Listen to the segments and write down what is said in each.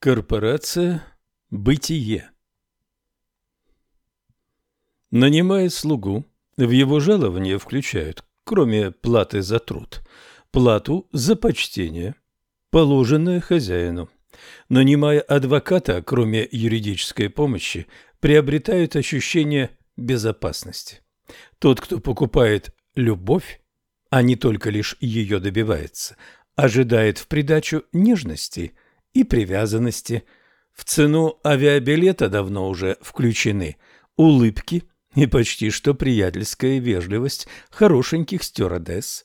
Корпорация «Бытие». Нанимая слугу, в его жалование включают, кроме платы за труд, плату за почтение, положенное хозяину. Нанимая адвоката, кроме юридической помощи, приобретают ощущение безопасности. Тот, кто покупает любовь, а не только лишь ее добивается, ожидает в придачу нежности – и привязанности. В цену авиабилета давно уже включены улыбки и почти что приятельская вежливость хорошеньких стюардесс.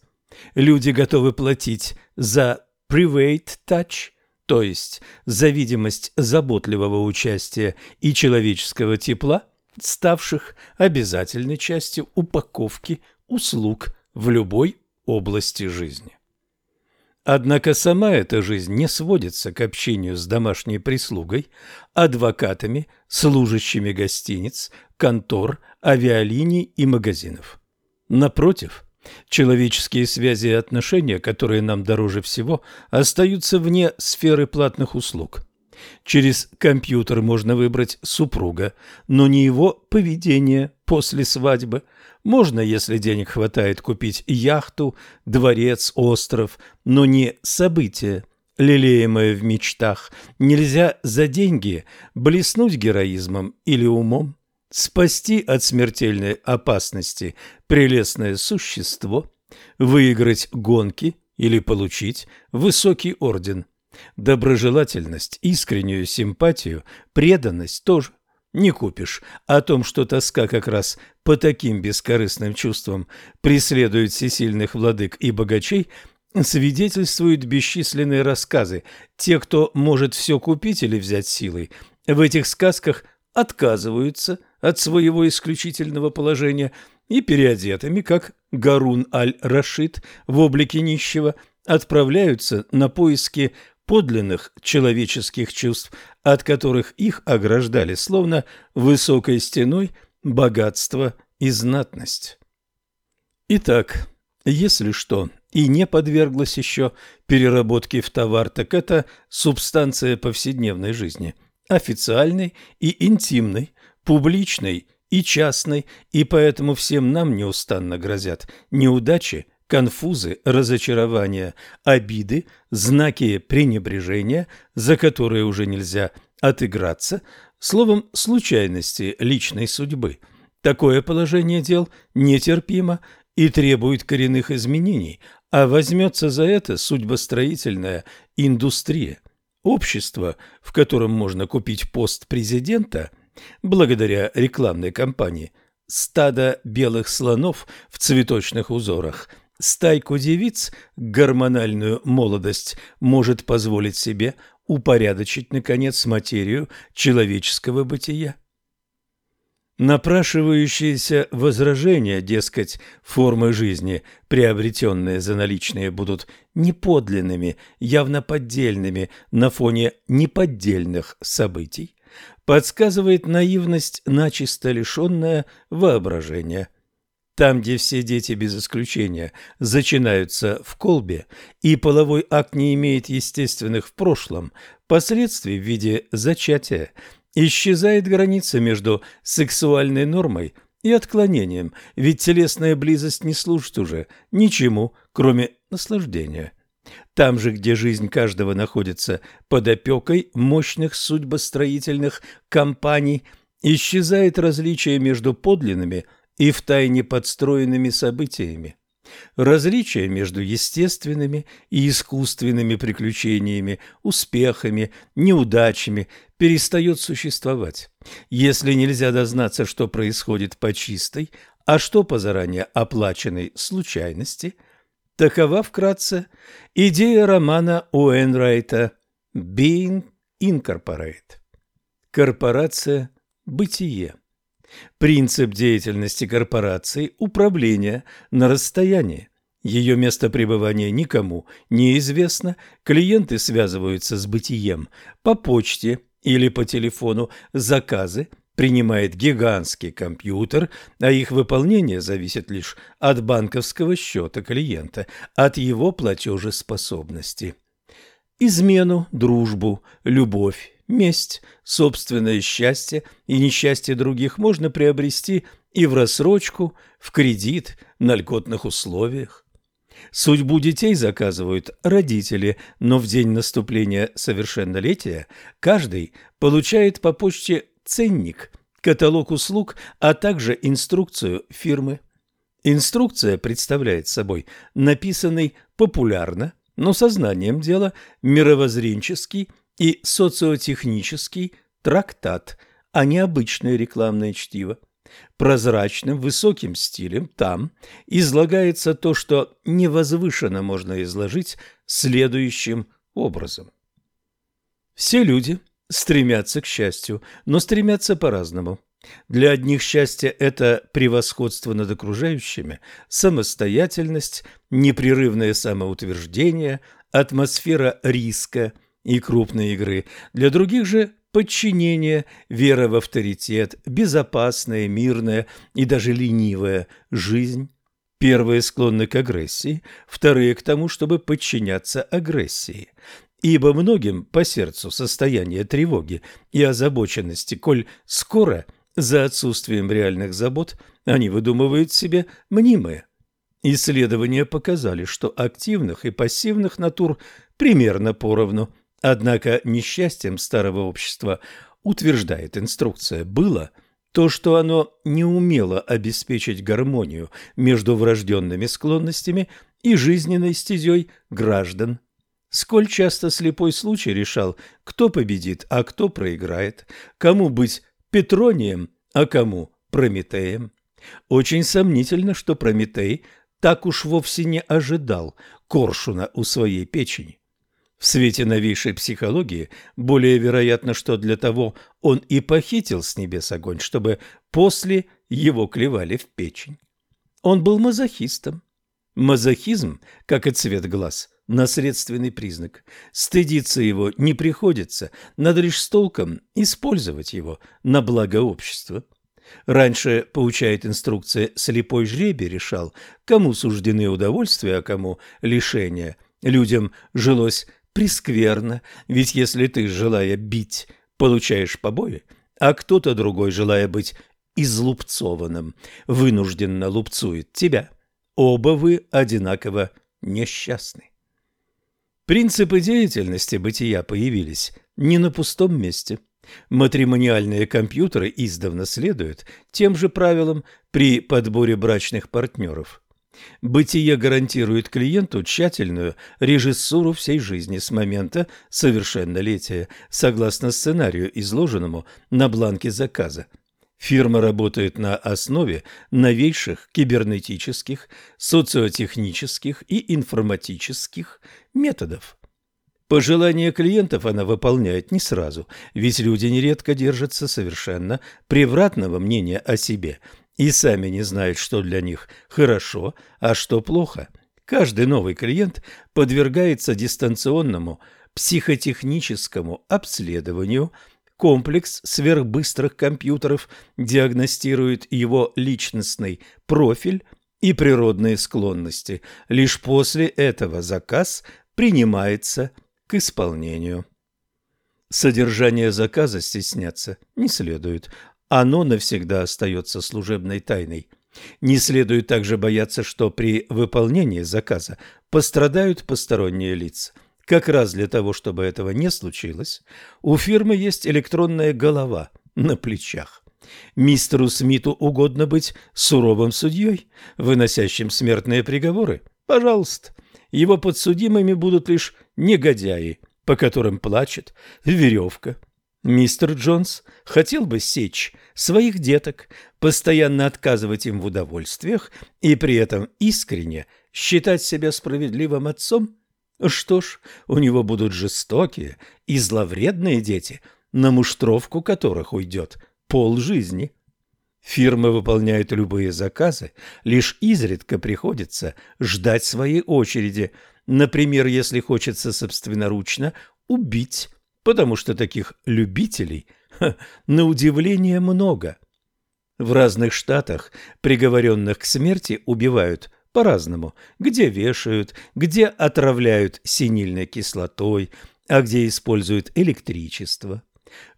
Люди готовы платить за private touch, то есть за видимость заботливого участия и человеческого тепла, ставших обязательной частью упаковки услуг в любой области жизни. Однако сама эта жизнь не сводится к общению с домашней прислугой, адвокатами, служащими гостиниц, контор, авиалиний и магазинов. Напротив, человеческие связи и отношения, которые нам дороже всего, остаются вне сферы платных услуг. Через компьютер можно выбрать супруга, но не его поведение после свадьбы. Можно, если денег хватает, купить яхту, дворец, остров, но не событие, лелеемое в мечтах. Нельзя за деньги блеснуть героизмом или умом, спасти от смертельной опасности прелестное существо, выиграть гонки или получить высокий орден – Доброжелательность, искреннюю симпатию, преданность тоже не купишь. О том, что тоска как раз по таким бескорыстным чувствам преследует всесильных владык и богачей, свидетельствуют бесчисленные рассказы. Те, кто может все купить или взять силой, в этих сказках отказываются от своего исключительного положения и переодетыми, как Гарун аль-Рашид в облике нищего, отправляются на поиски подлинных человеческих чувств, от которых их ограждали, словно высокой стеной, богатство и знатность. Итак, если что и не подверглось еще переработке в товар, так это субстанция повседневной жизни, официальной и интимной, публичной и частной, и поэтому всем нам неустанно грозят неудачи конфузы, разочарования, обиды, знаки пренебрежения, за которые уже нельзя отыграться, словом, случайности личной судьбы. Такое положение дел нетерпимо и требует коренных изменений, а возьмется за это судьбостроительная индустрия. Общество, в котором можно купить пост президента, благодаря рекламной кампании, стадо белых слонов в цветочных узорах – стайку девиц гормональную молодость может позволить себе упорядочить, наконец, материю человеческого бытия. Напрашивающиеся возражения, дескать, формы жизни, приобретенные за наличные, будут неподлинными, явно поддельными на фоне неподдельных событий, подсказывает наивность, начисто лишенная воображения. Там, где все дети без исключения зачинаются в колбе, и половой акт не имеет естественных в прошлом последствий в виде зачатия, исчезает граница между сексуальной нормой и отклонением, ведь телесная близость не служит уже ничему, кроме наслаждения. Там же, где жизнь каждого находится под опекой мощных судьбостроительных компаний, исчезает различие между подлинными – и втайне подстроенными событиями. Различие между естественными и искусственными приключениями, успехами, неудачами перестает существовать. Если нельзя дознаться, что происходит по чистой, а что по заранее оплаченной случайности, такова вкратце идея романа Уэнрайта «Being Incorporate» – корпорация «Бытие». Принцип деятельности корпорации – управление на расстоянии. Ее место пребывания никому неизвестно, клиенты связываются с бытием по почте или по телефону, заказы принимает гигантский компьютер, а их выполнение зависит лишь от банковского счета клиента, от его платежеспособности. измену, дружбу, любовь, месть, собственное счастье и несчастье других можно приобрести и в рассрочку, в кредит, на льготных условиях. Судьбу детей заказывают родители, но в день наступления совершеннолетия каждый получает по почте ценник, каталог услуг, а также инструкцию фирмы. Инструкция представляет собой написанный популярно, но сознанием дела мировоззренческий и социотехнический трактат, а не обычное рекламное чтиво. Прозрачным, высоким стилем там излагается то, что невозвышенно можно изложить следующим образом. Все люди стремятся к счастью, но стремятся по-разному. Для одних счастье – это превосходство над окружающими, самостоятельность, непрерывное самоутверждение, атмосфера риска и крупной игры. Для других же – подчинение, вера в авторитет, безопасная, мирная и даже ленивая жизнь. Первые склонны к агрессии, вторые – к тому, чтобы подчиняться агрессии ибо многим по сердцу состояние тревоги и озабоченности, коль скоро за отсутствием реальных забот они выдумывают себе мнимые. Исследования показали, что активных и пассивных натур примерно поровну, однако несчастьем старого общества, утверждает инструкция, было то, что оно не умело обеспечить гармонию между врожденными склонностями и жизненной стезей граждан. Сколь часто слепой случай решал, кто победит, а кто проиграет, кому быть Петронием, а кому Прометеем. Очень сомнительно, что Прометей так уж вовсе не ожидал коршуна у своей печени. В свете новейшей психологии более вероятно, что для того он и похитил с небес огонь, чтобы после его клевали в печень. Он был мазохистом. Мазохизм, как и цвет глаз, наследственный признак. Стыдиться его не приходится, надо лишь с толком использовать его на благо общества. Раньше, получает инструкция, слепой жребий решал, кому суждены удовольствия, а кому лишения. Людям жилось прескверно, ведь если ты, желая бить, получаешь побои, а кто-то другой, желая быть излупцованным, вынужденно лупцует тебя, оба вы одинаково несчастны. Принципы деятельности бытия появились не на пустом месте. Матримониальные компьютеры издавна следуют тем же правилам при подборе брачных партнеров. Бытие гарантирует клиенту тщательную режиссуру всей жизни с момента совершеннолетия, согласно сценарию, изложенному на бланке заказа. Фирма работает на основе новейших кибернетических, социотехнических и информатических методов. Пожелания клиентов она выполняет не сразу, ведь люди нередко держатся совершенно превратного мнения о себе и сами не знают, что для них хорошо, а что плохо. Каждый новый клиент подвергается дистанционному психотехническому обследованию – Комплекс сверхбыстрых компьютеров диагностирует его личностный профиль и природные склонности. Лишь после этого заказ принимается к исполнению. Содержание заказа стесняться не следует. Оно навсегда остается служебной тайной. Не следует также бояться, что при выполнении заказа пострадают посторонние лица. Как раз для того, чтобы этого не случилось, у фирмы есть электронная голова на плечах. Мистеру Смиту угодно быть суровым судьей, выносящим смертные приговоры? Пожалуйста. Его подсудимыми будут лишь негодяи, по которым плачет веревка. Мистер Джонс хотел бы сечь своих деток, постоянно отказывать им в удовольствиях и при этом искренне считать себя справедливым отцом? Что ж, у него будут жестокие и зловредные дети, на муштровку которых уйдет полжизни. Фирмы выполняют любые заказы, лишь изредка приходится ждать своей очереди, например, если хочется собственноручно убить, потому что таких любителей, ха, на удивление, много. В разных штатах приговоренных к смерти убивают по-разному. Где вешают, где отравляют синильной кислотой, а где используют электричество.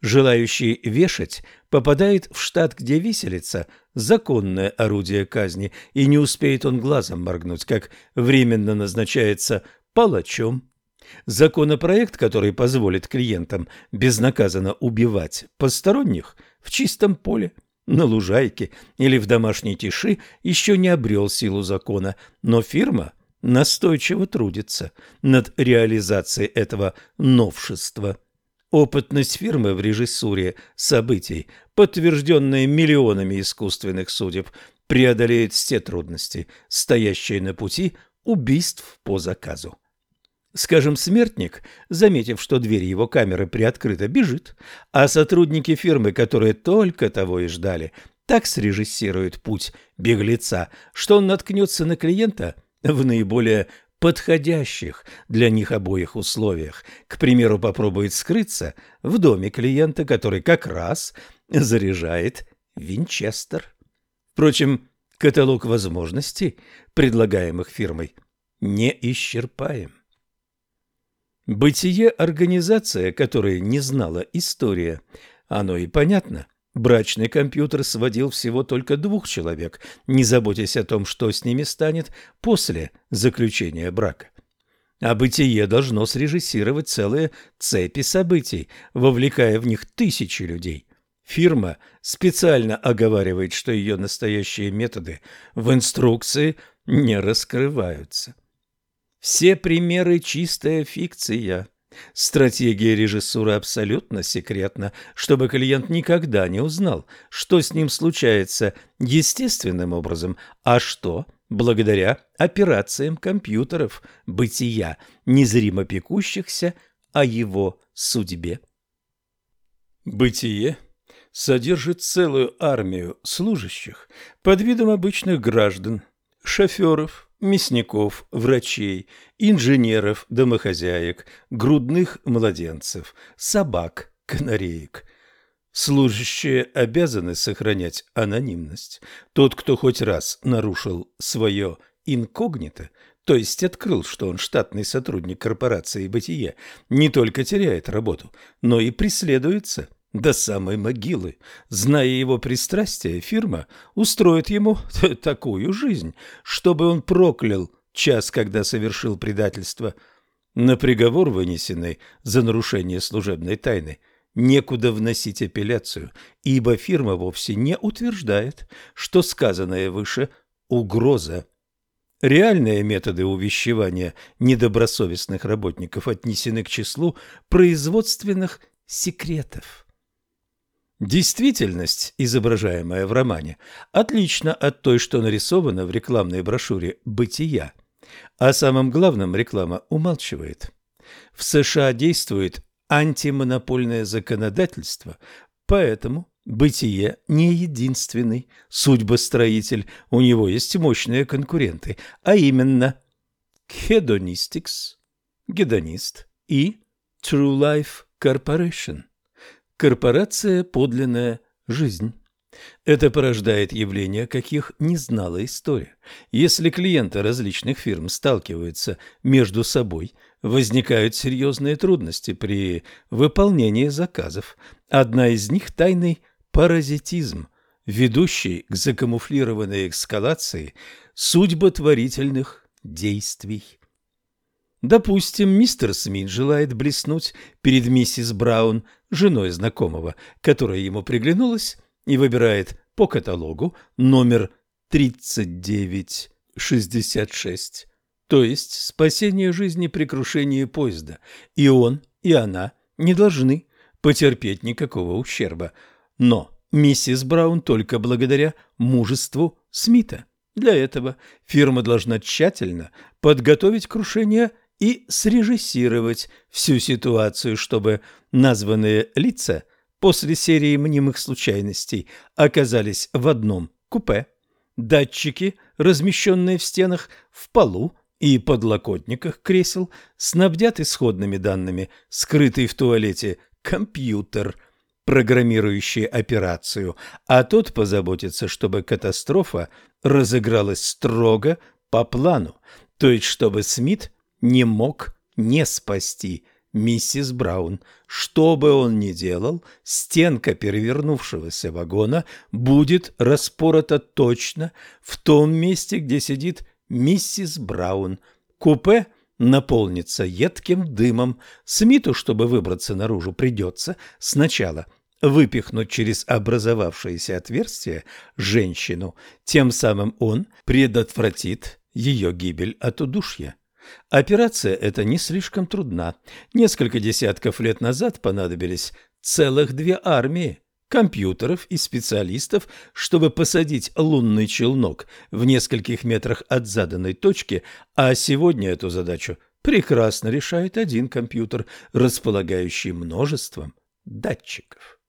Желающий вешать попадает в штат, где виселица – законное орудие казни, и не успеет он глазом моргнуть, как временно назначается палачом. Законопроект, который позволит клиентам безнаказанно убивать посторонних в чистом поле, на лужайке или в домашней тиши, еще не обрел силу закона, но фирма настойчиво трудится над реализацией этого новшества. Опытность фирмы в режиссуре событий, подтвержденная миллионами искусственных судеб, преодолеет все трудности, стоящие на пути убийств по заказу. Скажем, смертник, заметив, что дверь его камеры приоткрыта, бежит, а сотрудники фирмы, которые только того и ждали, так срежиссируют путь беглеца, что он наткнется на клиента в наиболее подходящих для них обоих условиях. К примеру, попробует скрыться в доме клиента, который как раз заряжает винчестер. Впрочем, каталог возможностей, предлагаемых фирмой, не исчерпаем. Бытие – организация, которая не знала история. Оно и понятно. Брачный компьютер сводил всего только двух человек, не заботясь о том, что с ними станет после заключения брака. А бытие должно срежиссировать целые цепи событий, вовлекая в них тысячи людей. Фирма специально оговаривает, что ее настоящие методы в инструкции не раскрываются. Все примеры – чистая фикция. Стратегия режиссуры абсолютно секретна, чтобы клиент никогда не узнал, что с ним случается естественным образом, а что благодаря операциям компьютеров бытия, незримо пекущихся о его судьбе. Бытие содержит целую армию служащих под видом обычных граждан, шоферов, мясников, врачей, инженеров, домохозяек, грудных младенцев, собак, канареек. Служащие обязаны сохранять анонимность. Тот, кто хоть раз нарушил свое инкогнито, то есть открыл, что он штатный сотрудник корпорации «Бытие», не только теряет работу, но и преследуется до самой могилы. Зная его пристрастие, фирма устроит ему такую жизнь, чтобы он проклял час, когда совершил предательство. На приговор, вынесенный за нарушение служебной тайны, некуда вносить апелляцию, ибо фирма вовсе не утверждает, что сказанное выше – угроза. Реальные методы увещевания недобросовестных работников отнесены к числу производственных секретов. Действительность, изображаемая в романе, отлична от той, что нарисована в рекламной брошюре «Бытия». А самым главным реклама умалчивает. В США действует антимонопольное законодательство, поэтому «Бытие» не единственный судьбостроитель, у него есть мощные конкуренты, а именно Hedonistics, Гедонист и True Life Corporation – Корпорация – подлинная жизнь. Это порождает явления, каких не знала история. Если клиенты различных фирм сталкиваются между собой, возникают серьезные трудности при выполнении заказов. Одна из них – тайный паразитизм, ведущий к закамуфлированной эскалации судьботворительных действий. Допустим, мистер Смит желает блеснуть перед миссис Браун, женой знакомого, которая ему приглянулась, и выбирает по каталогу номер 3966, то есть спасение жизни при крушении поезда. И он, и она не должны потерпеть никакого ущерба. Но миссис Браун только благодаря мужеству Смита. Для этого фирма должна тщательно подготовить крушение и срежиссировать всю ситуацию, чтобы названные лица после серии мнимых случайностей оказались в одном купе. Датчики, размещенные в стенах, в полу и подлокотниках кресел, снабдят исходными данными скрытый в туалете компьютер, программирующий операцию, а тот позаботится, чтобы катастрофа разыгралась строго по плану, то есть чтобы Смит не мог не спасти миссис Браун. Что бы он ни делал, стенка перевернувшегося вагона будет распорота точно в том месте, где сидит миссис Браун. Купе наполнится едким дымом. Смиту, чтобы выбраться наружу, придется сначала выпихнуть через образовавшееся отверстие женщину, тем самым он предотвратит ее гибель от удушья. Операция эта не слишком трудна. Несколько десятков лет назад понадобились целых две армии компьютеров и специалистов, чтобы посадить лунный челнок в нескольких метрах от заданной точки, а сегодня эту задачу прекрасно решает один компьютер, располагающий множеством датчиков.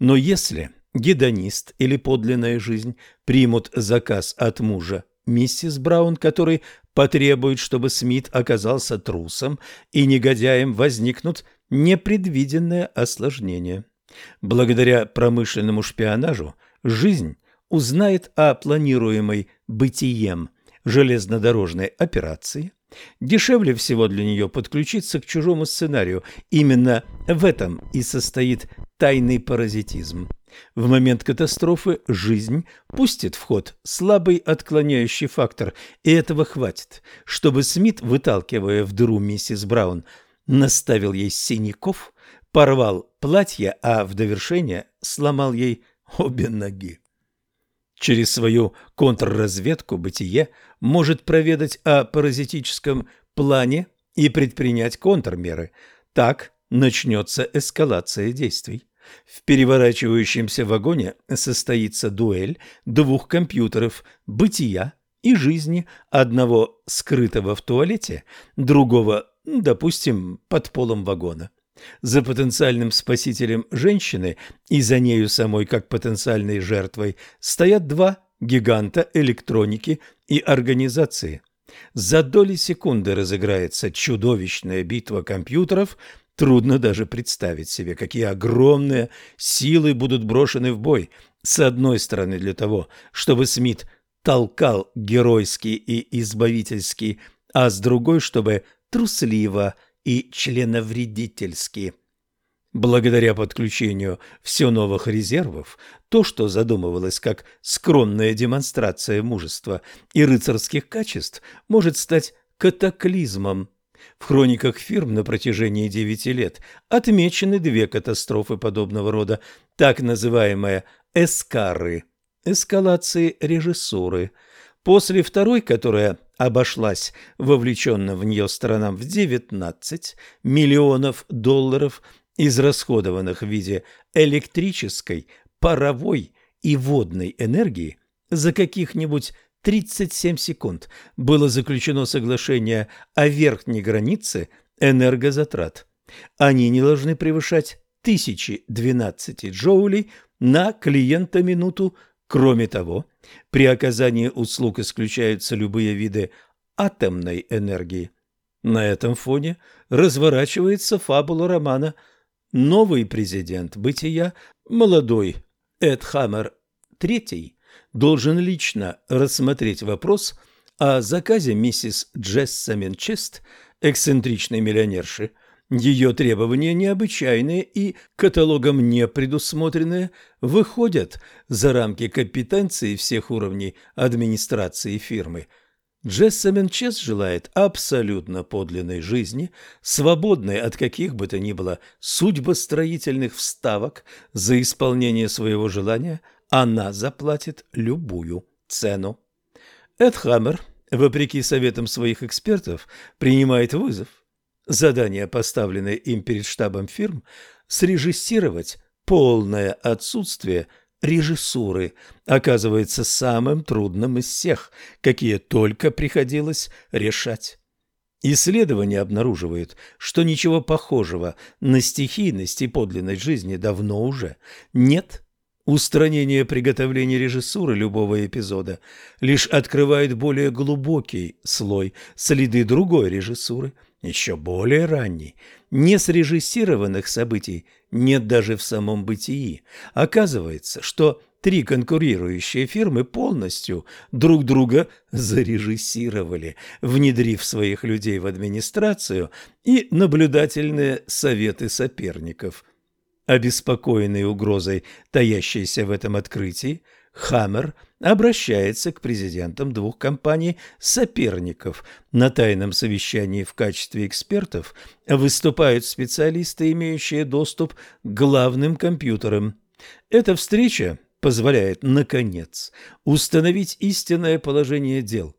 Но если гедонист или подлинная жизнь примут заказ от мужа миссис Браун, который потребует, чтобы Смит оказался трусом и негодяем, возникнут непредвиденные осложнения. Благодаря промышленному шпионажу жизнь узнает о планируемой бытием железнодорожной операции. Дешевле всего для нее подключиться к чужому сценарию. Именно в этом и состоит тайный паразитизм. В момент катастрофы жизнь пустит в ход слабый отклоняющий фактор, и этого хватит, чтобы Смит, выталкивая в дыру миссис Браун, наставил ей синяков, порвал платье, а в довершение сломал ей обе ноги. Через свою контрразведку бытие может проведать о паразитическом плане и предпринять контрмеры. Так начнется эскалация действий. В переворачивающемся вагоне состоится дуэль двух компьютеров бытия и жизни, одного скрытого в туалете, другого, допустим, под полом вагона. За потенциальным спасителем женщины и за нею самой как потенциальной жертвой стоят два гиганта электроники и организации. За доли секунды разыграется чудовищная битва компьютеров, Трудно даже представить себе, какие огромные силы будут брошены в бой. С одной стороны для того, чтобы Смит толкал геройский и избавительский, а с другой, чтобы трусливо и членовредительски. Благодаря подключению все новых резервов, то, что задумывалось как скромная демонстрация мужества и рыцарских качеств, может стать катаклизмом в хрониках фирм на протяжении девяти лет отмечены две катастрофы подобного рода, так называемые «эскары» – эскалации режиссуры. После второй, которая обошлась вовлеченным в нее сторонам в 19 миллионов долларов, израсходованных в виде электрической, паровой и водной энергии за каких-нибудь 37 секунд было заключено соглашение о верхней границе энергозатрат. Они не должны превышать 1012 джоулей на клиента минуту. Кроме того, при оказании услуг исключаются любые виды атомной энергии. На этом фоне разворачивается фабула романа «Новый президент бытия», молодой Эд Хаммер III, должен лично рассмотреть вопрос о заказе миссис Джессамин Чест, эксцентричной миллионерши. Ее требования необычайные и каталогом не предусмотренные выходят за рамки компетенции всех уровней администрации фирмы. Джессамин Чест желает абсолютно подлинной жизни, свободной от каких бы то ни было судьбостроительных вставок за исполнение своего желания – она заплатит любую цену. Эд Хаммер, вопреки советам своих экспертов, принимает вызов. Задание, поставленное им перед штабом фирм, срежиссировать полное отсутствие режиссуры, оказывается самым трудным из всех, какие только приходилось решать. Исследования обнаруживают, что ничего похожего на стихийность и подлинность жизни давно уже нет Устранение приготовления режиссуры любого эпизода лишь открывает более глубокий слой следы другой режиссуры, еще более ранней. Не срежиссированных событий нет даже в самом бытии. Оказывается, что три конкурирующие фирмы полностью друг друга зарежиссировали, внедрив своих людей в администрацию и наблюдательные советы соперников. Обеспокоенный угрозой, таящейся в этом открытии, Хаммер обращается к президентам двух компаний-соперников. На тайном совещании в качестве экспертов выступают специалисты, имеющие доступ к главным компьютерам. Эта встреча позволяет, наконец, установить истинное положение дел.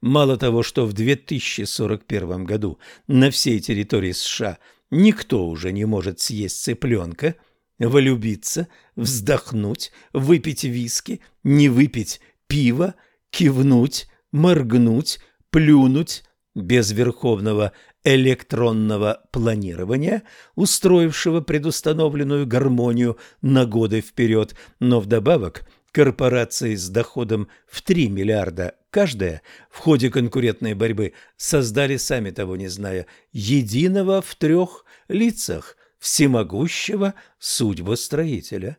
Мало того, что в 2041 году на всей территории США никто уже не может съесть цыпленка – влюбиться, вздохнуть, выпить виски, не выпить пиво, кивнуть, моргнуть, плюнуть без верховного электронного планирования, устроившего предустановленную гармонию на годы вперед, но вдобавок корпорации с доходом в 3 миллиарда каждая в ходе конкурентной борьбы создали, сами того не зная, единого в трех лицах – всемогущего судьбостроителя.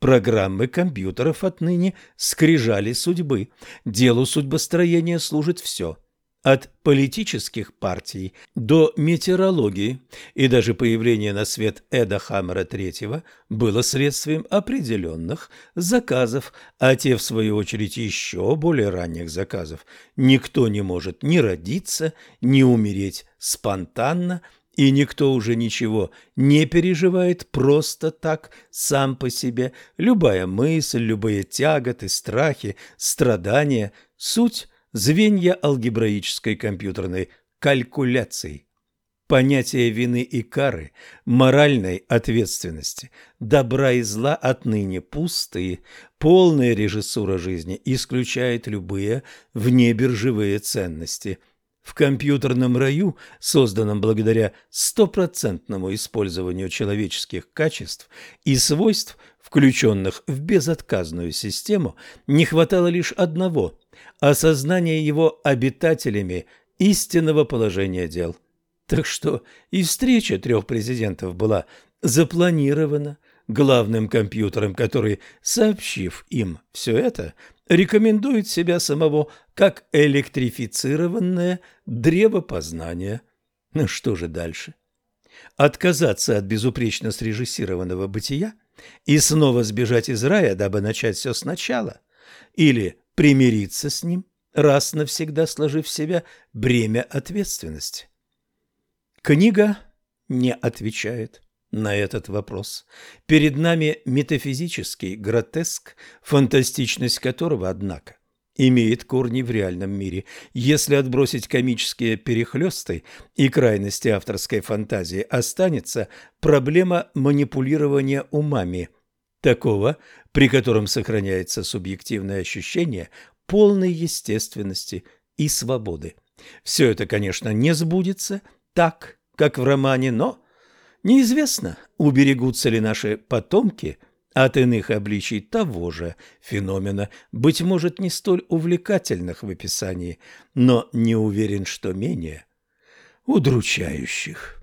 Программы компьютеров отныне скрижали судьбы. Делу судьбостроения служит все – от политических партий до метеорологии, и даже появление на свет Эда Хаммера III было следствием определенных заказов, а те, в свою очередь, еще более ранних заказов. Никто не может ни родиться, ни умереть спонтанно – и никто уже ничего не переживает просто так, сам по себе. Любая мысль, любые тяготы, страхи, страдания – суть звенья алгебраической компьютерной калькуляции. Понятие вины и кары, моральной ответственности, добра и зла отныне пустые, полная режиссура жизни исключает любые внебиржевые ценности – в компьютерном раю, созданном благодаря стопроцентному использованию человеческих качеств и свойств, включенных в безотказную систему, не хватало лишь одного – осознания его обитателями истинного положения дел. Так что и встреча трех президентов была запланирована главным компьютером, который, сообщив им все это, рекомендует себя самого как электрифицированное древо познания. Ну что же дальше? Отказаться от безупречно срежиссированного бытия и снова сбежать из рая, дабы начать все сначала? Или примириться с ним, раз навсегда сложив в себя бремя ответственности? Книга не отвечает на этот вопрос. Перед нами метафизический гротеск, фантастичность которого, однако, имеет корни в реальном мире. Если отбросить комические перехлесты и крайности авторской фантазии, останется проблема манипулирования умами, такого, при котором сохраняется субъективное ощущение полной естественности и свободы. Все это, конечно, не сбудется так, как в романе, но Неизвестно, уберегутся ли наши потомки от иных обличий того же феномена, быть может, не столь увлекательных в описании, но не уверен, что менее удручающих.